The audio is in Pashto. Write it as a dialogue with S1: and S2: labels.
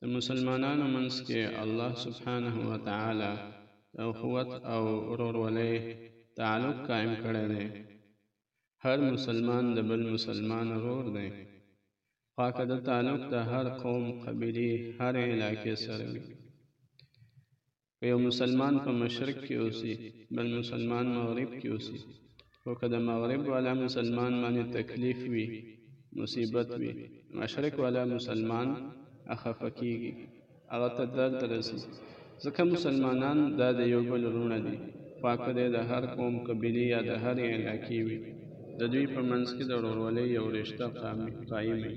S1: د مسلمانانو منځ کې الله سبحانه و تعالی د اخوت او ورورولۍ تعلق قائم کړی دی هر مسلمان د بل مسلمان ورور دی خواکه د تعلق د هر قوم قبیلې هر علاقې سره وي که یو مسلمان په مشرق کې اوسي بل مسلمان مغرب کې اوسي خو که د مغرب والا مسلمان باندې تکلیف وي مصیبت وي مشرق والا مسلمان اخفه کیږي هغه ته درد رسي ځکه مسلمانان دا د یو بل وروڼه دي خوا که دی د هر قوم قبیلې یا د هرې علاقې وي د دوی په منځ کې د ورورولۍ یو رشته قایم وي